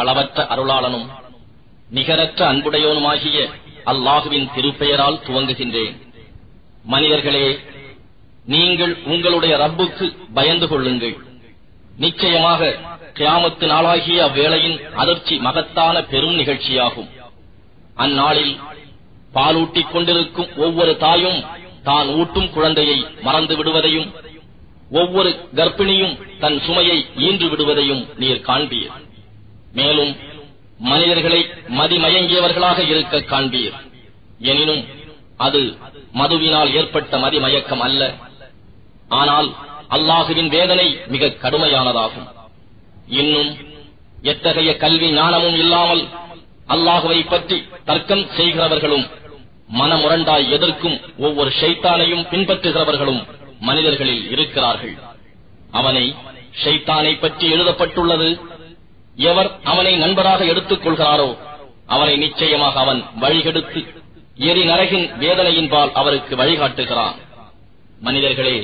அளவற்ற அருளாளனும் நிகரற்ற அன்புடையோனுமாகிய அல்லாஹுவின் திருப்பெயரால் துவங்குகின்றேன். மனிதர்களே நீங்கள் உங்களுடைய ரப்புக்கு பயந்து கொள்ளுங்கள். நிச்சயமாக கியாமத்து நாளாகிய அவ்வேளையின் அதிர்ச்சி மகத்தான பெரும் நிகழ்ச்சியாகும். அந்நாளில் பாலூட்டிக் கொண்டிருக்கும் ஒவ்வொரு தாயும் தான் ஊட்டும் குழந்தையை மறந்து விடுவதையும் ஒவ்வொரு கர்ப்பிணியும் தன் சுமையை ஈன்று விடுவதையும் நீர் காண்பீர். மேலும் மனிதர்களை மதிமயங்கியவர்களாக இருக்க காண்பீர். எனினும் அது மதுவினால் ஏற்பட்ட மதிமயக்கம் அல்ல. ஆனால் அல்லாஹுவின் வேதனை மிக கடுமையானதாகும். இன்னும் எத்தகைய கல்வி ஞானமும் இல்லாமல் அல்லாஹுவை பற்றி தர்க்கம் செய்கிறவர்களும் மனமுரண்டாய் எதிர்க்கும் ஒவ்வொரு ஷைத்தானையும் பின்பற்றுகிறவர்களும் மனிதர்களில் இருக்கிறார்கள். அவனை ஷைத்தானை பற்றி எழுதப்பட்டுள்ளது. எவர் அவனை நண்பராக எடுத்துக் கொள்கிறாரோ அவனை நிச்சயமாக அவன் வழிகெடுத்து எரி நரகின் வேதனையின்பால் அவருக்கு வழிகாட்டுகிறான். மனிதர்களே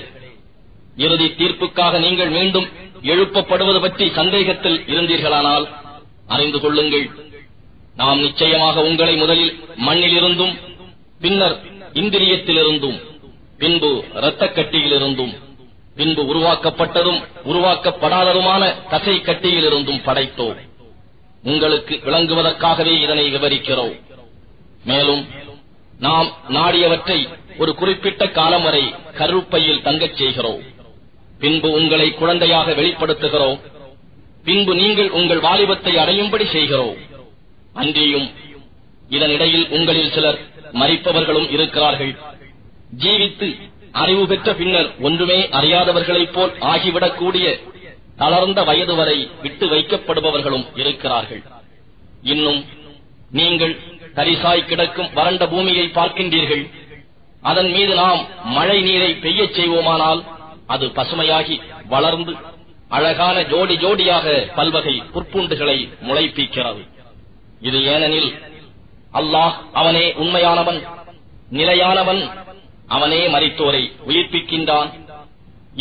இறுதி தீர்ப்புக்காக நீங்கள் மீண்டும் எழுப்பப்படுவது பற்றி சந்தேகத்தில் இருந்தீர்களானால் அறிந்து கொள்ளுங்கள். நாம் நிச்சயமாக உங்களை முதலில் மண்ணிலிருந்தும் பின்னர் இந்திரியத்திலிருந்தும் பின்பு இரத்த கட்டியிலிருந்தும் பின்பு உருவாக்கப்பட்டதும் உருவாக்கப்படாததுமான தசை கட்டியிலிருந்தும் படைத்தோம் உங்களுக்கு விளங்குவதற்காகவே இதனை விவரிக்கிறோம். மேலும் நாம் நாடியவற்றை ஒரு குறிப்பிட்ட காலம் வரை கருப்பையில் தங்கச் செய்கிறோம். பின்பு உங்களை குழந்தையாக வெளிப்படுத்துகிறோம். பின்பு நீங்கள் உங்கள் வாலிபத்தை அடையும்படி செய்கிறோம். அன்றியும் இதனிடையில் உங்களில் சிலர் மறிப்பவர்களும் இருக்கிறார்கள். ஜீவித்து அறிவு பெற்ற பின்னர் ஒன்றுமே அறியாதவர்களைப் போல் ஆகிவிடக்கூடிய தளர்ந்த வயது வரை விட்டு வைக்கப்படுபவர்களும் இருக்கிறார்கள். இன்னும் நீங்கள் தரிசாய் கிடக்கும் வறண்ட பூமியை பார்க்கின்றீர்கள். அதன் மீது நாம் மழை நீரை பெய்யச் செய்வோமானால் அது பசுமையாகி வளர்ந்து அழகான ஜோடி ஜோடியாக பல்வகை புற்பூண்டுகளை முளைப்பிக்கிறது. இது ஏனெனில் அல்லாஹ் அவனே உண்மையானவன் நிலையானவன் அவனே மறித்தோரை உயிர்ப்பிக்கின்றான்.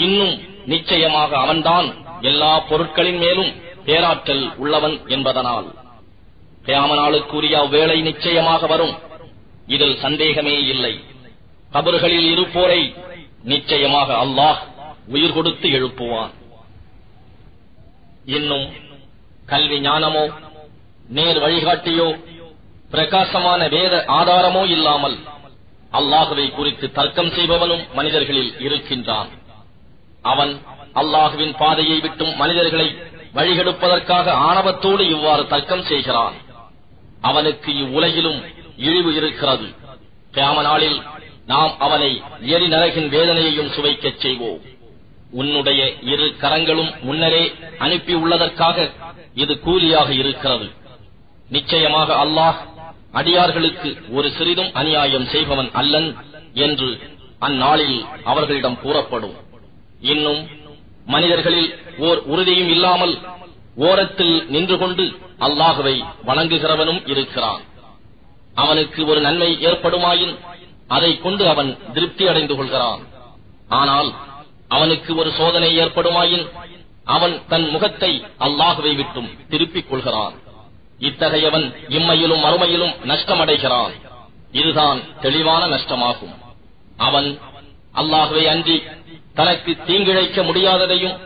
இன்னும் நிச்சயமாக அவன்தான் எல்லா பொருட்களின் மேலும் பேராற்றல் உள்ளவன் என்பதனால். கியாமனாளுக்குரிய அவ்வேளை நிச்சயமாக வரும். இதில் சந்தேகமே இல்லை. கபறுகளில் இருப்போரை நிச்சயமாக அல்லாஹ் உயிர் கொடுத்து எழுப்புவான். இன்னும் கல்வி ஞானமோ நேர் வழிகாட்டியோ பிரகாசமான வேத ஆதாரமோ இல்லாமல் அல்லாஹுவை குறித்து தர்க்கம் செய்பவனும் மனிதர்களில் இருக்கின்றான். அவன் அல்லாஹுவின் பாதையை விட்டும் மனிதர்களை வழிகெடுப்பதற்காக ஆணவத்தோடு இவ்வாறு தர்க்கம் செய்கிறான். அவனுக்கு இவ்வுலகிலும் இழிவு இருக்கிறது. கியாம நாளில் நாம் அவனை எரி நரகின் வேதனையையும் சுவைக்கச் செய்வோம். உன்னுடைய இரு கரங்களும் முன்னரே அனுப்பியுள்ளதற்காக இது கூலியாக இருக்கிறது. நிச்சயமாக அல்லாஹ் அடியார்களுக்கு ஒரு சிறிதும் அநியாயம் செய்பவன் அல்லன் என்று அந்நாளில் அவர்களிடம் கூறப்படும். இன்னும் மனிதர்களில் ஓர் உறுதியும் இல்லாமல் ஓரத்தில் நின்று கொண்டு அல்லாஹுவை வணங்குகிறவனும் இருக்கிறான். அவனுக்கு ஒரு நன்மை ஏற்படுமாயின் அதை கொண்டு அவன் திருப்தி அடைந்து கொள்கிறான். ஆனால் அவனுக்கு ஒரு சோதனை ஏற்படுமாயின் அவன் தன் முகத்தை அல்லாஹுவை விட்டும் திருப்பிக் கொள்கிறான். இத்தகையவன் இம்மையிலும் மறுமையிலும் நஷ்டமடைகிறான். இதுதான் தெளிவான நஷ்டமாகும். அவன் அல்லாகவே அன்றி தனக்கு தீங்கிழைக்க முடியாததையும்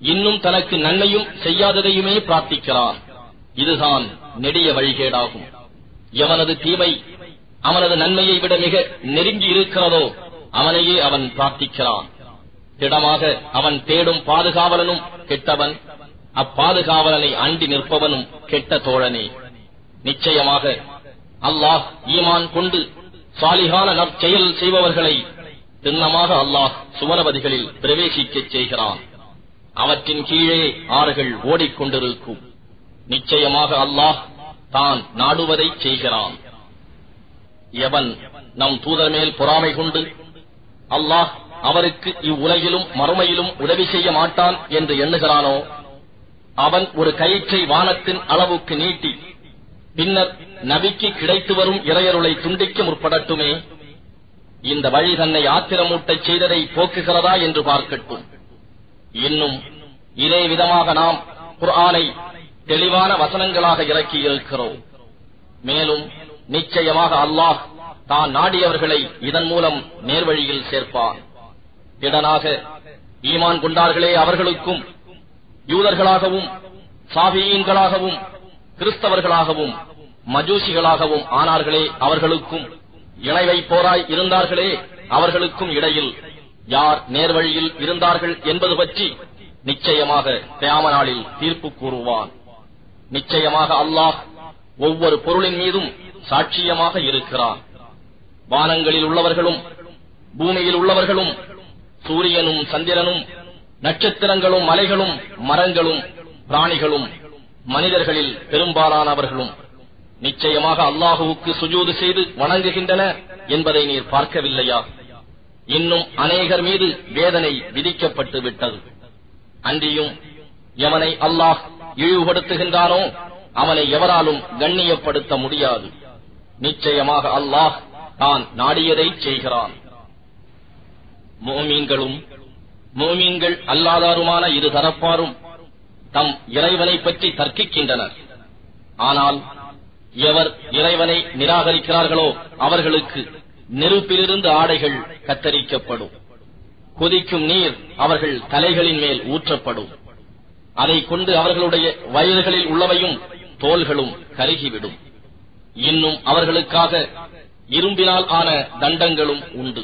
இன்னும் தனக்கு நன்மையும் செய்யாததையுமே பிரார்த்திக்கிறான். இதுதான் நெடிய வழிகேடாகும். எவனது தீமை அவனது நன்மையை விட மிக நெருங்கி இருக்கிறதோ அவனையே அவன் பிரார்த்திக்கிறான். திடமாக அவன் தேடும் பாதுகாவலனும் கெட்டவன் அப்பாதுகாவலனை அண்டி நிற்பவனும் கெட்ட தோழனே. நிச்சயமாக அல்லாஹ் ஈமான் கொண்டு சாலிகான நற்செயல் செய்பவர்களை திண்ணமாக அல்லாஹ் சுவனபதிகளில் பிரவேசிக்கச் செய்கிறான். அவற்றின் கீழே ஆறுகள் ஓடிக்கொண்டிருக்கும். நிச்சயமாக அல்லாஹ் தான் நாடுவதை செய்கிறான். எவன் நம் தூதர் மேல் பொறாமை கொண்டு அல்லாஹ் அவருக்கு இவ்வுலகிலும் மறுமையிலும் உதவி செய்ய மாட்டான் என்று எண்ணுகிறானோ அவன் ஒரு கயிற்றை வானத்தின் அளவுக்கு நீட்டி பின்னர் நபிக்கு கிடைத்து வரும் இறையருளை துண்டிக்க முற்படட்டுமே? இந்த வழி தன்னை ஆத்திரமூட்டச் செய்ததை போக்குகிறதா என்று பார்க்கட்டும். இன்னும் இதே விதமாக நாம் குர்ஆனை தெளிவான வசனங்களாக இறக்கியிருக்கிறோம் மேலும் நிச்சயமாக அல்லாஹ் தான் நாடியவர்களை இதன் மூலம் நேர்வழியில் சேர்ப்பான். திடனாக ஈமான் கொண்டார்களே அவர்களுக்கும் யூதர்களாகவும் சாபியீன்களாகவும் கிறிஸ்தவர்களாகவும் மஜூசிகளாகவும் ஆனார்களே அவர்களுக்கும். இணை வைப்போராய் இருந்தார்களே அவர்களுக்கும் இடையில். யார் நேர்வழியில் இருந்தார்கள் என்பது பற்றி நிச்சயமாக கியாம நாளில் தீர்ப்பு கூறுவான். நிச்சயமாக அல்லாஹ் ஒவ்வொரு பொருளின் மீதும் சாட்சியமாக இருக்கிறான். வானங்களில் உள்ளவர்களும் பூமியில் உள்ளவர்களும் சூரியனும் சந்திரனும் நட்சத்திரங்களும் மலைகளும் மரங்களும் பிராணிகளும் மனிதர்களில் பெரும்பாலானவர்களும் நிச்சயமாக அல்லாஹுவுக்கு சுஜூது செய்து வணங்குகின்றன என்பதை நீர் பார்க்கவில்லையா? இன்னும் அநேகர் மீது வேதனை விதிக்கப்பட்டு விட்டது. அன்றியும் எவனை அல்லாஹ் இழிவுபடுத்துகின்றானோ அவனை எவராலும் கண்ணியப்படுத்த முடியாது. நிச்சயமாக அல்லாஹ் தான் நாடியதை செய்கிறான். மோமீன்களும் மோமீன்கள் அல்லாதாருமான இரு தரப்பாரும் தம் இறைவனை பற்றி தர்க்கிக்கின்றனர். ஆனால் எவர் இறைவனை நிராகரிக்கிறார்களோ அவர்களுக்கு நெருப்பிலிருந்து ஆடைகள் கத்தரிக்கப்படும். கொதிக்கும் நீர் அவர்கள் தலைகளின் மேல் ஊற்றப்படும். அதை கொண்டு அவர்களுடைய வயல்களில் உள்ளவையும் தோள்களும் கருகிவிடும். இன்னும் அவர்களுக்காக இரும்பினால் ஆன தண்டங்களும் உண்டு.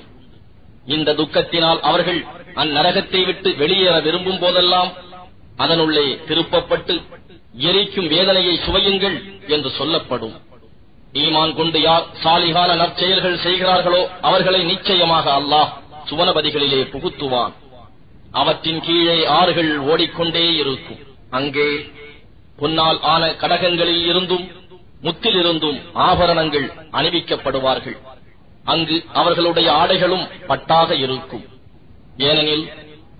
இந்த துக்கத்தினால் அவர்கள் அந்நரகத்தை விட்டு வெளியேற விரும்பும் போதெல்லாம் அதனுள்ளே திருப்பப்பட்டு எரிக்கும் வேதனையை சுவையுங்கள் என்று சொல்லப்படும். ஈமான் கொண்டு யார் சாலிகான நற்செயல்கள் செய்கிறார்களோ அவர்களை நிச்சயமாக அல்லாஹ் சுவனபதிகளிலே புகுத்துவான். அவற்றின் கீழே ஆறுகள் ஓடிக்கொண்டே இருக்கும். அங்கே பொன்னால் ஆன கடகங்களில் இருந்தும் முத்திலிருந்தும் ஆபரணங்கள் அணிவிக்கப்படுவார்கள். அங்கு அவர்களுடைய ஆடைகளும் பட்டாக இருக்கும். ஏனெனில்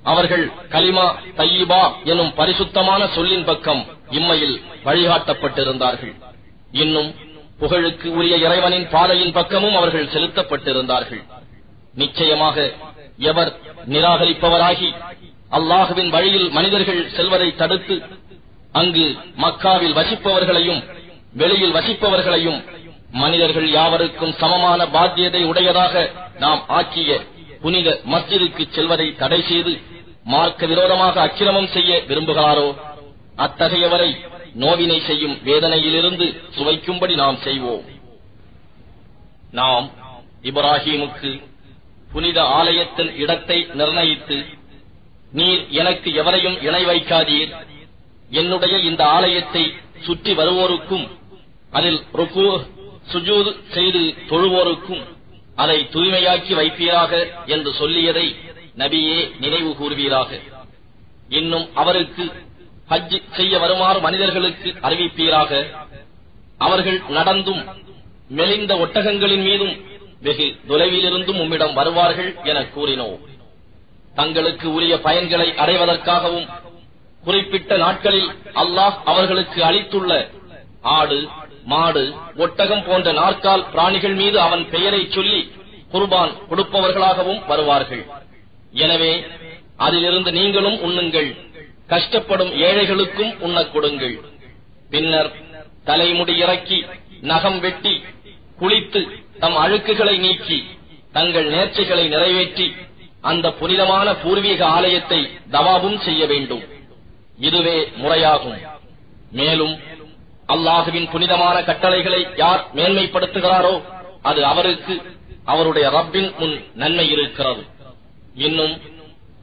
அவர்கள் கலிமா தையிபா எனும் பரிசுத்தமான சொல்லின் பக்கம் இம்மையில் வழிகாட்டப்பட்டிருந்தார்கள். இன்னும் புகழுக்கு உரிய இறைவனின் பாதையின் பக்கமும் அவர்கள் செலுத்தப்பட்டிருந்தார்கள். நிச்சயமாக எவர் நிராகரிப்பவராகி அல்லாஹுவின் வழியில் மனிதர்கள் செல்வதை தடுத்து அங்கு மக்காவில் வசிப்பவர்களையும் வெளியில் வசிப்பவர்களையும் மனிதர்கள் யாவருக்கும் சமமான பாத்தியதை உடையதாக நாம் ஆக்கிய புனித மஸ்ஜிதுக்கு செல்வதை தடை செய்து மார்க்க விரோதமாக அக்கிரமம் செய்ய விரும்புகிறாரோ அத்தகையவரை நோவினை செய்யும் வேதனையிலிருந்து சுவைக்கும்படி நாம் செய்வோம். நாம் இப்ராஹீமுக்கு புனித ஆலயத்தின் இடத்தை நிர்ணயித்து நீர் எனக்கு எவரையும் இணை வைக்காதீர். என்னுடைய இந்த ஆலயத்தை சுற்றி வருவோருக்கும் அதில் ருக்கு சுஜூது செய்து தொழுவோருக்கும் அதை தூய்மையாக்கி வைப்பீராக என்று சொல்லியதை நபியே நினைவு கூறுவீராக. இன்னும் அவருக்கு ஹஜ் செய்ய வருமாறு மனிதர்களுக்கு அறிவிப்பீராக. அவர்கள் நடந்தும் மெலிந்த ஒட்டகங்களின் மீதும் வெகு தொலைவிலிருந்தும் உம்மிடம் வருவார்கள் என கூறினோம். தங்களுக்கு உரிய பயன்களை அடைவதற்காகவும் குறிப்பிட்ட நாட்களில் அல்லாஹ் அவர்களுக்கு அளித்துள்ள ஆடு மாடு ஒட்டகம் போன்ற நாற்கால் பிராணிகள் மீது அவன் பெயரை சொல்லி குர்பான் கொடுப்பவர்களாகவும் வருவார்கள். எனவே அதிலிருந்து நீங்களும் உண்ணுங்கள். கஷ்டப்படும் ஏழைகளுக்கும் உண்ணக் கொடுங்கள். பின்னர் தலைமுடி இறக்கி நகம் வெட்டி குளித்து தம் அழுக்குகளை நீக்கி தங்கள் நேர்ச்சிகளை நிறைவேற்றி அந்த புனிதமான பூர்வீக ஆலயத்தை தவாபும் செய்ய வேண்டும். இதுவே முறையாகும். மேலும் அல்லாஹுவின் புனிதமான கட்டளைகளை யார் மேன்மைப்படுத்துகிறாரோ அது அவருக்கு அவருடைய ரப்பின் முன் நன்மை இருக்கிறது. இன்னும்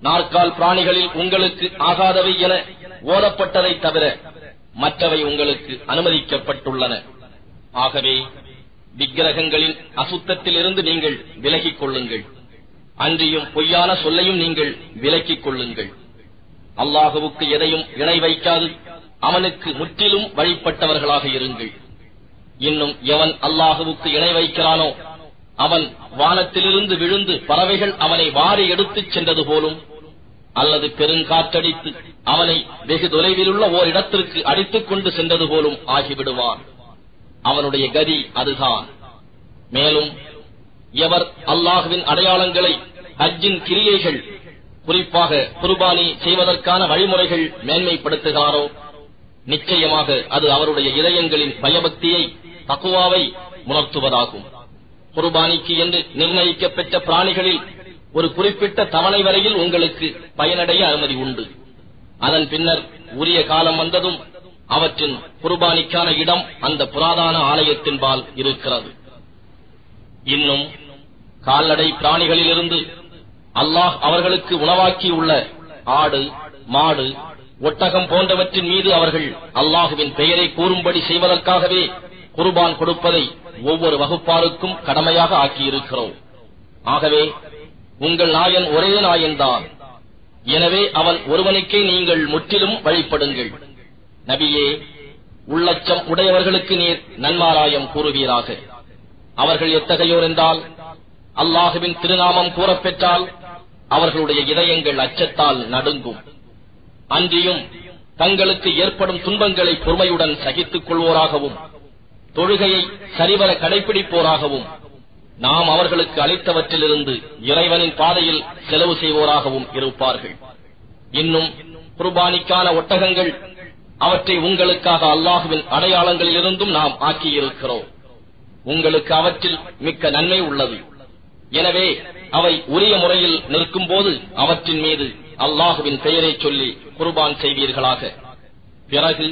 நாற்கால் பிராணிகளில் உங்களுக்கு ஆகாதவை என ஓதப்பட்டதை தவிர மற்றவை உங்களுக்கு அனுமதிக்கப்பட்டுள்ளன. ஆகவே விக்கிரகங்களின் அசுத்தத்திலிருந்து நீங்கள் விலகிக் கொள்ளுங்கள். அன்றியும் பொய்யான சொல்லையும் நீங்கள் விலக்கிக் கொள்ளுங்கள். அல்லாஹுவுக்கு எதையும் இணை வைக்காது அவனுக்கு முற்றிலும் வழிபட்டவர்களாக இருங்கள். இன்னும் எவன் அல்லாஹுவுக்கு இணை வைக்கிறானோ அவன் வானத்திலிருந்து விழுந்து பறவைகள் அவனை வாரி எடுத்துச் சென்றது போலும் அல்லது பெருங்காற்றடித்து அவனை வெகு தொலைவிலுள்ள ஓர் இடத்திற்கு அடித்துக் கொண்டு சென்றது போலும் ஆகிவிடுவான். அவனுடைய கதி அதுதான். மேலும் எவர் அல்லாஹுவின் அடையாளங்களை ஹஜ்ஜின் கிரியைகள் குறிப்பாக குர்பானி செய்வதற்கான வழிமுறைகள் மேன்மைப்படுத்துகிறாரோ நிச்சயமாக அது அவருடைய இதயங்களின் பயபக்தியை தக்குவாவை உணர்த்துவதாகும். குர்பானிக்கு என்று நிர்ணயிக்கப்பட்ட பிராணிகளில் ஒரு குறிப்பிட்ட தவணை வரையில் உங்களுக்கு பயனடைய அனுமதி உண்டு. அதன் பின்னர் உரிய காலம் வந்ததும் அவற்றின் குர்பானிக்கான இடம் அந்த புராதான ஆலயத்தின்பால் இருக்கிறது. இன்னும் கால்நடை பிராணிகளிலிருந்து அல்லாஹ் அவர்களுக்கு உணவாக்கியுள்ள ஆடு மாடு ஒட்டகம் போன்றவற்றின் மீது அவர்கள் அல்லாஹுவின் பெயரை கூறும்படி செய்வதற்காகவே குர்பான் கொடுப்பதை ஒவ்வொரு வகுப்பாருக்கும் கடமையாக ஆக்கியிருக்கிறோம். ஆகவே உங்கள் நாயன் ஒரே நாயன்தான். எனவே அவன் ஒருவனுக்கே நீங்கள் முற்றிலும் வழிபடுங்கள். நபியே உள்ளச்சம் உடையவர்களுக்கு நீர் நன்மாராயம் கூறுவீராக. அவர்கள் எத்தகையோர் என்றால் அல்லாஹுவின் திருநாமம் கூறப்பெற்றால் அவர்களுடைய இதயங்கள் அச்சத்தால் நடுங்கும். அன்றியும் தங்களுக்கு ஏற்படும் துன்பங்களை பொறுமையுடன் சகித்துக் கொள்வோராகவும். தொழுகையை சரிவர கடைபிடிப்போராகவும் நாம் அவர்களுக்கு அளித்தவற்றிலிருந்து இறைவனின் பாதையில் செலவு செய்வோராகவும் இருப்பார்கள். இன்னும் குர்பானிக்கான ஒட்டகங்கள் அவற்றை உங்களுக்காக அல்லாஹுவின் அடையாளங்களிலிருந்தும் நாம் ஆக்கியிருக்கிறோம். உங்களுக்கு அவற்றில் மிக்க நன்மை உள்ளது. எனவே அவை உரிய முறையில் நிற்கும் போது அவற்றின் மீது அல்லாஹுவின் பெயரை சொல்லி குர்பான் செய்வீர்களாக. பிறகு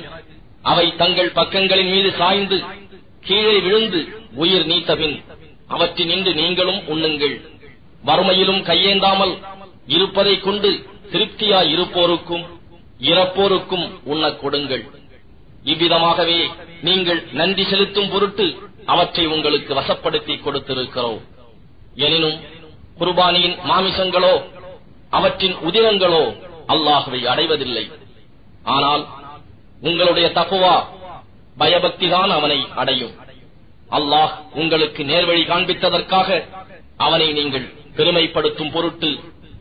அவை தங்கள் பக்கங்களின் மீது சாய்ந்து கீழே விழுந்து உயிர் நீத்தபின் அவற்றினின்று நீங்களும் உண்ணுங்கள். வறுமையிலும் கையேந்தாமல் இருப்பதைக் கொண்டு திருப்தியாய் இருப்போருக்கும் இறப்போருக்கும் உண்ணக் கொடுங்கள். இவ்விதமாகவே நீங்கள் நன்றி செலுத்தும் பொருட்டு அவற்றை உங்களுக்கு வசப்படுத்தி கொடுத்திருக்கிறோம். எனினும் குர்பானியின் மாமிசங்களோ அவற்றின் உதிரங்களோ அல்லாஹுவை அடைவதில்லை. ஆனால் உங்களுடைய தகுவா பயபக்திதான் அவனை அடையும். அல்லாஹ் உங்களுக்கு நேர்வழி காண்பித்ததற்காக அவனை நீங்கள் பெருமைப்படுத்தும் பொருட்டு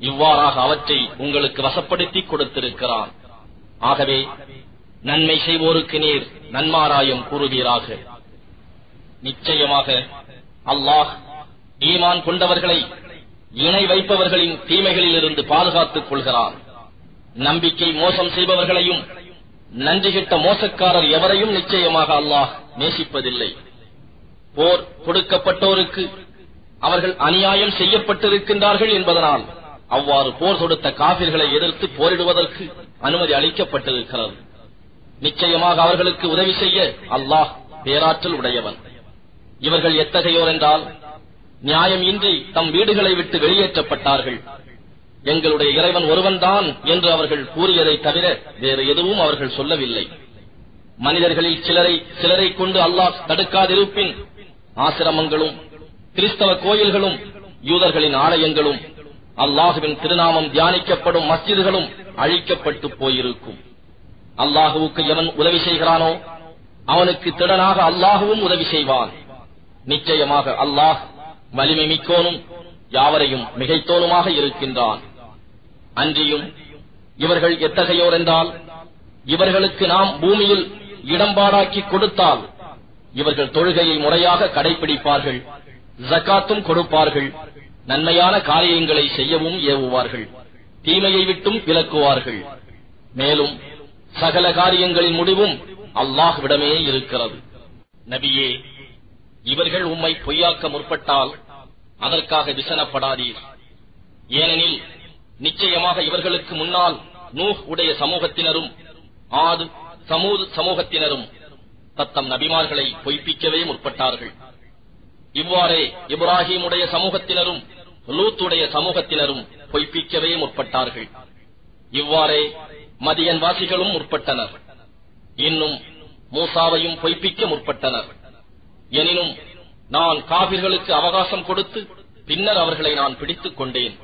இவ்வாறாக அவற்றை உங்களுக்கு வசப்படுத்தி கொடுத்திருக்கிறான். ஆகவே நன்மை செய்வோருக்கு நீர் நன்மாராயம் கூறுவீராக. நிச்சயமாக அல்லாஹ் ஈமான் கொண்டவர்களை இணை வைப்பவர்களின் தீமைகளிலிருந்து பாதுகாத்துக் கொள்கிறான். நம்பிக்கை மோசம் செய்பவர்களையும் நன்றி கிட்ட மோசக்காரர் எவரையும் நிச்சயமாக அல்லாஹ் நேசிப்பதில்லை. போர் கொடுக்கப்பட்டோருக்கு அவர்கள் அநியாயம் செய்யப்பட்டிருக்கின்றார்கள் என்பதனால் அவ்வாறு போர் தொடுத்த காபிர்களை எதிர்த்து போரிடுவதற்கு அனுமதி அளிக்கப்பட்டிருக்கிறது. நிச்சயமாக அவர்களுக்கு உதவி செய்ய அல்லாஹ் பேராற்றல் உடையவன். இவர்கள் எத்தகையோர் என்றால் நியாயம் இன்றி தம் வீடுகளை விட்டு வெளியேற்றப்பட்டார்கள். எங்களுடைய இறைவன் ஒருவன்தான் என்று அவர்கள் கூறியதை தவிர வேறு எதுவும் அவர்கள் சொல்லவில்லை. மனிதர்களில் சிலரை சிலரை கொண்டு அல்லாஹ் தடுக்காதிருப்பின் ஆசிரமங்களும் கிறிஸ்தவ கோயில்களும் யூதர்களின் ஆலயங்களும் அல்லாஹுவின் திருநாமம் தியானிக்கப்படும் மஸ்ஜிதுகளும் அழிக்கப்பட்டு போயிருக்கும். அல்லாஹுவுக்கு எவன் உதவி செய்கிறானோ அவனுக்கு திடனாக அல்லாஹுவும் உதவி செய்வான். நிச்சயமாக அல்லாஹ் வலிமை மிக்கோனும் யாவரையும் மிகைத்தோனுமாக இருக்கின்றான். அன்றியும் இவர்கள் எத்தகையோர் என்றால் இவர்களுக்கு நாம் பூமியில் இடம்பாடாக்கி கொடுத்தால் இவர்கள் தொழுகையை முறையாக கடைபிடிப்பார்கள் ஜக்காத்தும் கொடுப்பார்கள் நன்மையான காரியங்களை செய்யவும் ஏவுவார்கள் தீமையை விட்டும் விலக்குவார்கள். மேலும் சகல காரியங்களின் முடிவும் அல்லாஹ்விடமே இருக்கிறது. நபியே இவர்கள் உம்மை பொய்யாக்க முற்பட்டால் அதற்காக விசனப்படாதீர். ஏனெனில் நிச்சயமாக இவர்களுக்கு முன்னால் நூஹ் உடைய சமூகத்தினரும் ஆது சமூது சமூகத்தினரும் தத்தம் நபிமார்களை பொய்ப்பிக்கவே முற்பட்டார்கள். இவ்வாறே இப்ராஹிமுடைய சமூகத்தினரும் லூத்துடைய சமூகத்தினரும் பொய்ப்பிக்கவே முற்பட்டார்கள். இவ்வாறே மதியன் வாசிகளும் முற்பட்டனர். இன்னும் மூசாவையும் பொய்ப்பிக்க முற்பட்டனர். எனினும் நான் காவிர்களுக்கு அவகாசம் கொடுத்து பின்னர் அவர்களை நான் பிடித்துக் கொண்டேன்.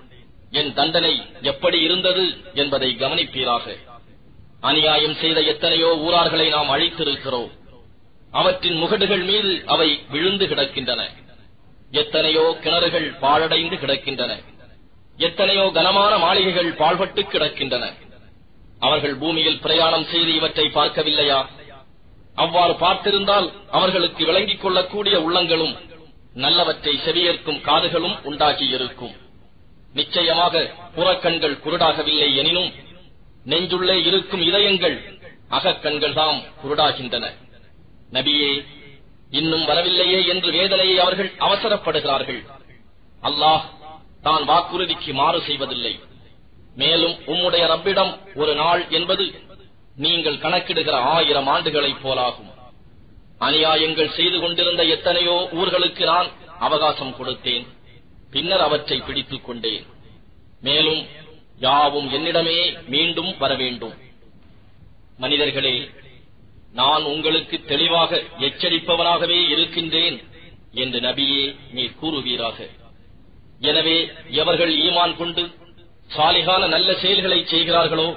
என் தண்டனை எப்படி இருந்தது என்பதை கவனிப்பீராக. அநியாயம் செய்த எத்தனையோ ஊரார்களை நாம் அழித்திருக்கிறோம். அவற்றின் முகடுகள் மீது அவை விழுந்து கிடக்கின்றன. எத்தனையோ கிணறுகள் பாழடைந்து கிடக்கின்றன. எத்தனையோ கனமான மாளிகைகள் பாழ்பட்டு கிடக்கின்றன. அவர்கள் பூமியில் பிரயாணம் செய்து இவற்றை பார்க்கவில்லையா? அவ்வாறு பார்த்திருந்தால் அவர்களுக்கு விளங்கிக் கொள்ளக்கூடிய உள்ளங்களும் நல்லவற்றை செவியேற்கும் காதுகளும் உண்டாகியிருக்கும் நிச்சயமாக புறக்கண்கள் குருடாகவில்லை எனினும் நெஞ்சுள்ளே இருக்கும் இதயங்கள் அகக்கண்கள் தாம் குருடாகின்றன. நபியே இன்னும் வரவில்லையே என்று வேதனையை அவர்கள் அவசரப்படுகிறார்கள். அல்லாஹ் தான் வாக்குறுதிக்கு மாறு செய்வதில்லை. மேலும் உம்முடைய ரப்பிடம் ஒரு நாள் என்பது நீங்கள் கணக்கிடுகிற ஆயிரம் ஆண்டுகளைப் போலாகும். அநியாயங்கள் செய்து கொண்டிருந்த எத்தனையோ ஊர்களுக்கு நான் அவகாசம் கொடுத்தேன். பின்னர் அவற்றை பிடித்துக் கொண்டேன். மேலும் யாவும் என்னிடமே மீண்டும் வர வேண்டும். மனிதர்களே நான் உங்களுக்கு தெளிவாக எச்சரிப்பவனாகவே இருக்கின்றேன் என்று நபியே நீர் கூறுவீராக. எனவே எவர்கள் ஈமான் கொண்டு சாலிகான நல்ல செயல்களை செய்கிறார்களோ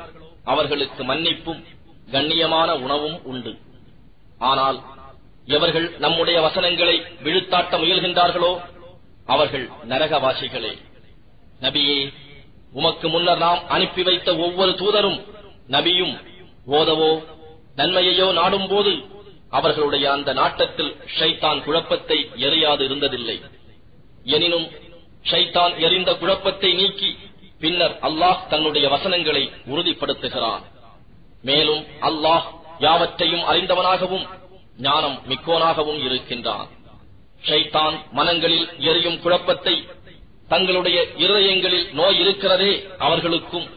அவர்களுக்கு மன்னிப்பும் கண்ணியமான உணவும் உண்டு. ஆனால் எவர்கள் நம்முடைய வசனங்களை விழுத்தாட்ட முயல்கின்றார்களோ அவர்கள் நரகவாசிகளே. நபியே உமக்கு முன்னர் நாம் அனுப்பி வைத்த ஒவ்வொரு தூதரும் நபியும் ஓதவோ நன்மையையோ நாடும் போது அவர்களுடைய அந்த நாட்டத்தில் ஷைத்தான் குழப்பத்தை எறியாது இருந்ததில்லை. எனினும் ஷைத்தான் எறிந்த குழப்பத்தை நீக்கி பின்னர் அல்லாஹ் தன்னுடைய வசனங்களை உறுதிப்படுத்துகிறான். மேலும் அல்லாஹ் யாவற்றையும் அறிந்தவனாகவும் ஞானம் மிக்கோனாகவும் இருக்கின்றான். ஷைத்தான் மனங்களில் எரியும் குழப்பத்தை தங்களுடைய இருதயங்களில் நோய் இருக்கிறதே அவர்களுக்கும்.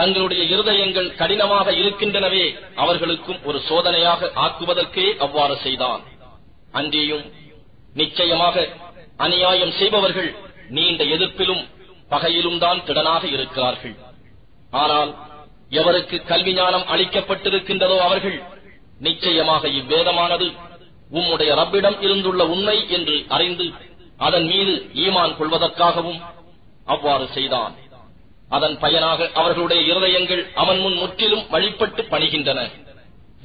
தங்களுடைய இருதயங்கள் கடினமாக இருக்கின்றனவே அவர்களுக்கும் ஒரு சோதனையாக ஆக்குவதற்கே அவ்வாறு செய்தான். அன்றியும் நிச்சயமாக அநியாயம் செய்பவர்கள் நீண்ட எதிர்ப்பிலும் பகையிலும் தான் திடனாக இருக்கிறார்கள். ஆனால் எவருக்கு கல்வி ஞானம் அளிக்கப்பட்டிருக்கின்றதோ அவர்கள் நிச்சயமாக இவ்வேதமானது உம்முடைய ரப்பிடம் இருந்துள்ள உண்மை என்று அறிந்து அதன் மீது ஈமான் கொள்வதற்காகவும் அவ்வாறு செய்தான். அதன் பயனாக அவர்களுடைய இருதயங்கள் அவன் முன் முற்றிலும் வழிபட்டு பணிகின்றன.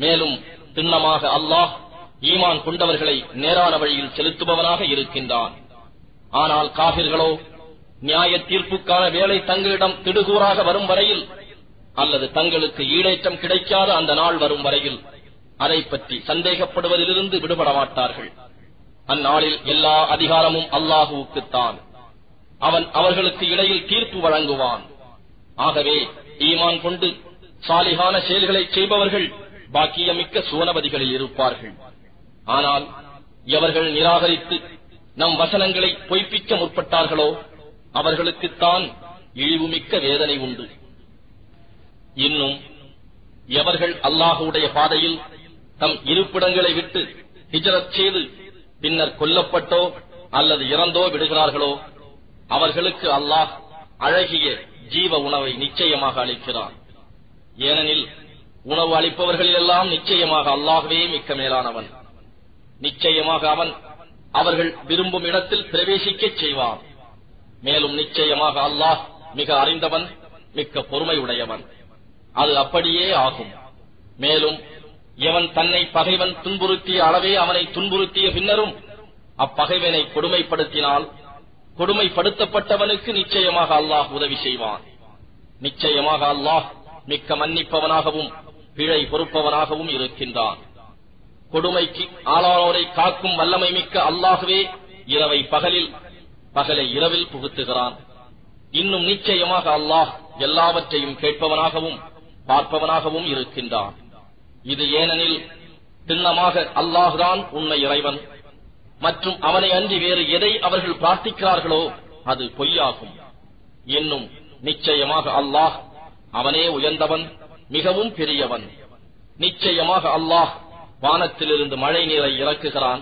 மேலும் திண்ணமாக அல்லாஹ் ஈமான் கொண்டவர்களை நேரான வழியில் செலுத்துபவனாக இருக்கின்றான். ஆனால் காபிர்களோ நியாய தீர்ப்புக்கான வேலை தங்களிடம் திடுகூறாக வரும் வரையில் அல்லது தங்களுக்கு ஈடேற்றம் கிடைக்காத அந்த நாள் வரும் வரையில் அதை பற்றி சந்தேகப்படுவதிலிருந்து விடுபட மாட்டார்கள் அந்நாளில் எல்லா அதிகாரமும் அல்லாஹுவுக்குத்தான். அவன் அவர்களுக்கு இடையில் தீர்ப்பு வழங்குவான். ஆகவே ஈமான் கொண்டு சாலிகான செயல்களை செய்பவர்கள் பாக்கியமிக்க சுவனபதிகளில் இருப்பார்கள். ஆனால் எவர்கள் நிராகரித்து நம் வசனங்களை பொய்ப்பிக்க முற்பட்டார்களோ அவர்களுக்குத்தான் இழிவுமிக்க வேதனை உண்டு. இன்னும் எவர்கள் அல்லாஹுடைய பாதையில் தம் இருப்பிடங்களை விட்டு ஹிஜரத் செய்து பின்னர் கொல்லப்பட்டோ அல்லது இறந்தோ விடுகிறார்களோ அவர்களுக்கு அல்லாஹ் அழகிய ஜீவ உணவை நிச்சயமாக அளிக்கிறான். ஏனெனில் உணவு அளிப்பவர்களிலெல்லாம் நிச்சயமாக அல்லாகவே மிக்க மேலானவன். நிச்சயமாக அவன் அவர்கள் விரும்பும் இடத்தில் பிரவேசிக்கச் செய்வான். மேலும் நிச்சயமாக அல்லாஹ் மிக அறிந்தவன் மிக்க பொறுமை உடையவன் அது அப்படியே ஆகும். மேலும் எவன் தன்னை பகைவன் துன்புறுத்திய அளவே அவனை துன்புறுத்திய பின்னரும் அப்பகைவனை கொடுமைப்படுத்தினால் கொடுமைப்படுத்தப்பட்டவனுக்கு நிச்சயமாக அல்லாஹ் உதவி செய்வான். நிச்சயமாக அல்லாஹ் மிக்க மன்னிப்பவனாகவும் பிழை பொறுப்பவனாகவும் இருக்கின்றான். கொடுமைக்கு ஆளானோரை காக்கும் வல்லமை மிக்க அல்லாகவே இரவை பகலில் பகலை இரவில் புகுத்துகிறான். இன்னும் நிச்சயமாக அல்லாஹ் எல்லாவற்றையும் கேட்பவனாகவும் பார்ப்பவனாகவும் இருக்கின்றான். இது ஏனெனில் திண்ணமாக அல்லாஹுதான் உண்மை இறைவன். மற்றும் அவனை அன்றி வேறு எதை அவர்கள் பிரார்த்திக்கிறார்களோ அது பொய்யாகும். இன்னும் நிச்சயமாக அல்லாஹ் அவனே உயர்ந்தவன் மிகவும் பெரியவன். நிச்சயமாக அல்லாஹ் வானத்திலிருந்து மழை நீரை இறக்குகிறான்.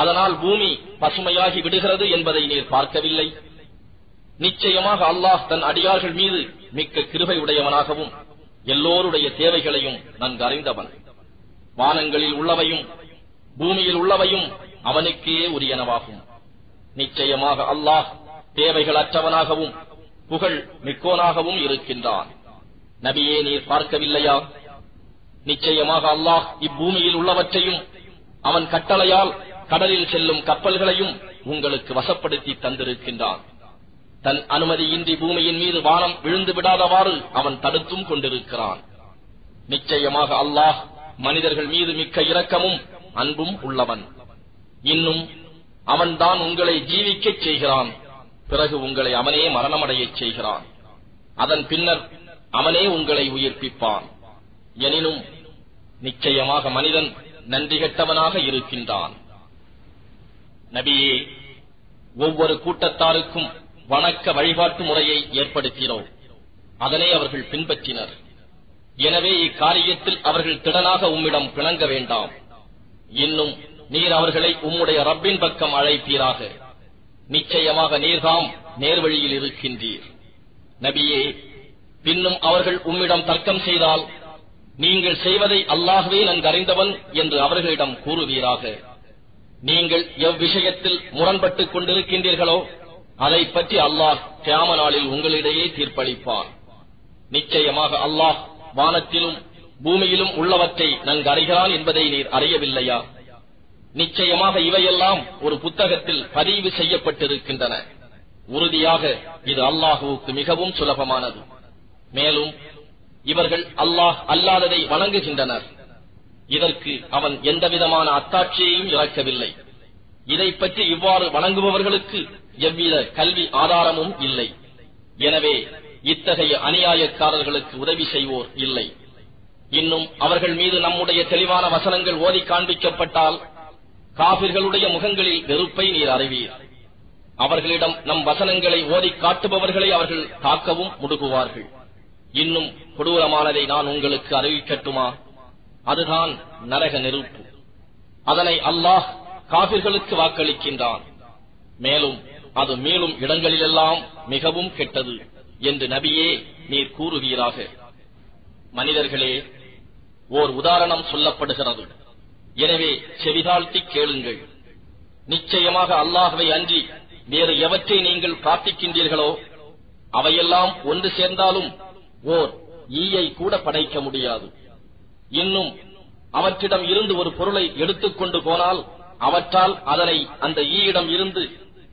அதனால் பூமி பசுமையாகி விடுகிறது என்பதை நீர் பார்க்கவில்லை. நிச்சயமாக அல்லாஹ் தன் அடியார்கள் மீது மிக்க கிருபை உடையவனாகவும் எல்லோருடைய தேவைகளையும் நன்கு அறிந்தவன். வானங்களில் உள்ளவையும் பூமியில் உள்ளவையும் அவனுக்கே உரியனவாகும். நிச்சயமாக அல்லாஹ் தேவைகள் அற்றவனாகவும் புகழ் மிக்கோனாகவும் இருக்கின்றான். நபியே நீர் பார்க்கவில்லையா? நிச்சயமாக அல்லாஹ் இப்பூமியில் உள்ளவற்றையும் அவன் கட்டளையால் கடலில் செல்லும் கப்பல்களையும் உங்களுக்கு வசப்படுத்தி தந்திருக்கின்றான். தன் அனுமதியின்றி பூமியின் மீது வானம் விழுந்து விடாதவாறு அவன் தடுத்தும் கொண்டிருக்கிறான். நிச்சயமாக அல்லாஹ் மனிதர்கள் மீது மிக்க இரக்கமும் அன்பும் உள்ளவன். இன்னும் அவன்தான் உங்களை ஜீவிக்கச் செய்கிறான். பிறகு உங்களை அவனே மரணமடையச் செய்கிறான். அதன் பின்னர் அவனே உங்களை உயிர்ப்பிப்பான். எனினும் நிச்சயமாக மனிதன் நன்றி கெட்டவனாக இருக்கின்றான். நபியே ஒவ்வொரு கூட்டத்தாருக்கும் வணக்க வழிபாட்டு முறையை ஏற்படுத்தினோம். அதனை அவர்கள் பின்பற்றினர். எனவே இக்காரியத்தில் அவர்கள் திடனாக உம்மிடம் பிணங்க வேண்டாம். இன்னும் நீர் அவர்களை உம்முடைய ரப்பின் பக்கம் அழைப்பீராக. நிச்சயமாக நீர்தாம் நேர்வழியில் இருக்கின்றீர். நபியே பின்னும் அவர்கள் உம்மிடம் தர்க்கம் செய்தால் நீங்கள் செய்வதை அல்லாகவே நன்கறிந்தவன் என்று அவர்களிடம் கூறுவீராக. நீங்கள் எவ்விஷயத்தில் முரண்பட்டுக் கொண்டிருக்கின்றீர்களோ அதை பற்றி அல்லாஹ் கியாம நாளில் உங்களிடையே தீர்ப்பளிப்பான் நிச்சயமாக அல்லாஹ் வானத்திலும் பூமியிலும் உள்ளவற்றை நன்கு அறிகிறான் என்பதை நீர் அறியவில்லையா? நிச்சயமாக இவையெல்லாம் ஒரு புத்தகத்தில் பதிவு செய்யப்பட்டிருக்கின்றன. உறுதியாக இது அல்லாஹுவுக்கு மிகவும் சுலபமானது. மேலும் இவர்கள் அல்லாஹ் அல்லாததை வணங்குகின்றனர். இதற்கு அவன் எந்தவிதமான அத்தாட்சியையும் இறக்கவில்லை. இதை பற்றி இவ்வாறு வணங்குபவர்களுக்கு எவ்வித கல்வி ஆதாரமும் இல்லை. எனவே இத்தகைய அநியாயக்காரர்களுக்கு உதவி செய்வோர் இல்லை. இன்னும் அவர்கள் மீது நம்முடைய தெளிவான வசனங்கள் ஓதி காண்பிக்கப்பட்டால் காபிர்களுடைய முகங்களில் வெறுப்பை நீர் அறிவீர். அவர்களிடம் நம் வசனங்களை ஓதி காட்டுபவர்களை அவர்கள் தாக்கவும் முடுகுவார்கள். இன்னும் கொடூரமானதை நான் உங்களுக்கு அறிவிக்கட்டுமா? அதுதான் நரக நெருப்பு. அதனை அல்லாஹ் காபிர்களுக்கு வாக்களிக்கின்றான். மேலும் அது மேலும் இடங்களிலெல்லாம் மிகவும் கெட்டது என்று நபியே நீர் கூறுவீராக. மனிதர்களே ஓர் உதாரணம் சொல்லப்படுகிறது. எனவே செவிதாழ்த்தி கேளுங்கள். நிச்சயமாக அல்லாஹவை அன்றி வேறு எவற்றை நீங்கள் பிரார்த்திக்கின்றீர்களோ அவையெல்லாம் ஒன்று சேர்ந்தாலும் ஓர் ஈயை கூட படைக்க முடியாது. இன்னும் அவற்றிடம் இருந்து ஒரு பொருளை எடுத்துக்கொண்டு போனால் அவற்றால் அதனை அந்த ஈயிடம் இருந்து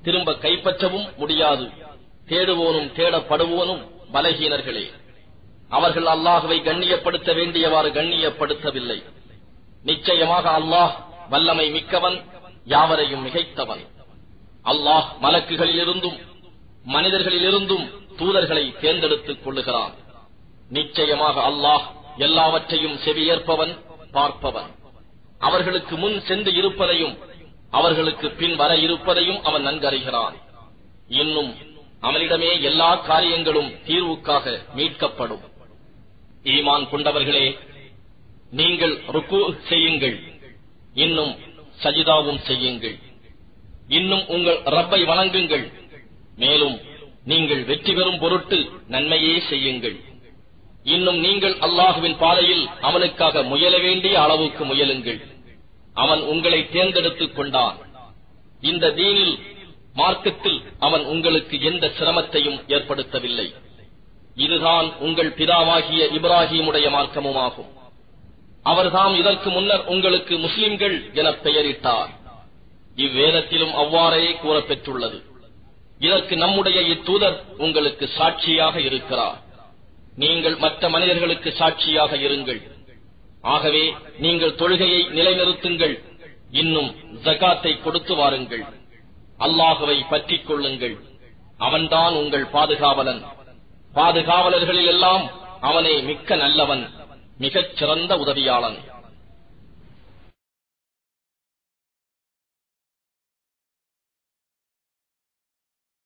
திரும்ப கைப்பற்றவும் முடியாது. தேடுவோனும் தேடப்படுவோனும் பலகீனர்களே. அவர்கள் அல்லாஹுவை கண்ணியப்படுத்த வேண்டியவாறு கண்ணியப்படுத்தவில்லை. நிச்சயமாக அல்லாஹ் வல்லமை மிக்கவன் யாவரையும் மிகைத்தவன். அல்லாஹ் மலக்குகளிலிருந்தும் மனிதர்களிலிருந்தும் தூதர்களை தேர்ந்தெடுத்துக் கொள்ளுகிறான். நிச்சயமாக அல்லாஹ் எல்லாவற்றையும் செவியேற்பவன் பார்ப்பவன். அவர்களுக்கு முன் சென்று இருப்பதையும் அவர்களுக்கு பின் வர இருப்பதையும் அவன் நன்கறிகிறான். இன்னும் அவனிடமே எல்லா காரியங்களும் தீர்வுக்காக மீட்கப்படும். ஈமான் கொண்டவர்களே நீங்கள் ருக்கு செய்யுங்கள். இன்னும் சஜிதாவும் செய்யுங்கள். இன்னும் உங்கள் ரப்பை வணங்குங்கள். மேலும் நீங்கள் வெற்றி பெறும் பொருட்டு நன்மையே செய்யுங்கள். இன்னும் நீங்கள் அல்லாஹுவின் பாதையில் அவனுக்காக முயல வேண்டிய அளவுக்கு முயலுங்கள். அவன் உங்களை தேர்ந்தெடுத்துக் கொண்டான். இந்த தீனில் மார்க்கத்தில் அவன் உங்களுக்கு எந்த சிரமத்தையும் ஏற்படுத்தவில்லை. இதுதான் உங்கள் பிதாவாகிய இப்ராஹிமுடைய மார்க்கமுமாகும். அவர்தாம் இதற்கு முன்னர் உங்களுக்கு முஸ்லிம்கள் என பெயரிட்டார். இவ்வேதத்திலும் அவ்வாறே கூறப்பெற்றுள்ளது. இதற்கு நம்முடைய இத்தூதர் உங்களுக்கு சாட்சியாக இருக்கிறார். நீங்கள் மற்ற மனிதர்களுக்கு சாட்சியாக இருங்கள். ஆகவே நீங்கள் தொழுகையை நிலைநிறுத்துங்கள். இன்னும் ஜகாத்தை கொடுத்து வாருங்கள். அல்லாஹுவை பற்றிக் கொள்ளுங்கள். அவன்தான் உங்கள் பாதுகாவலன். பாதுகாவலர்களில் எல்லாம் அவனே மிக்க நல்லவன் மிகச் சிறந்த உதவியாளன்.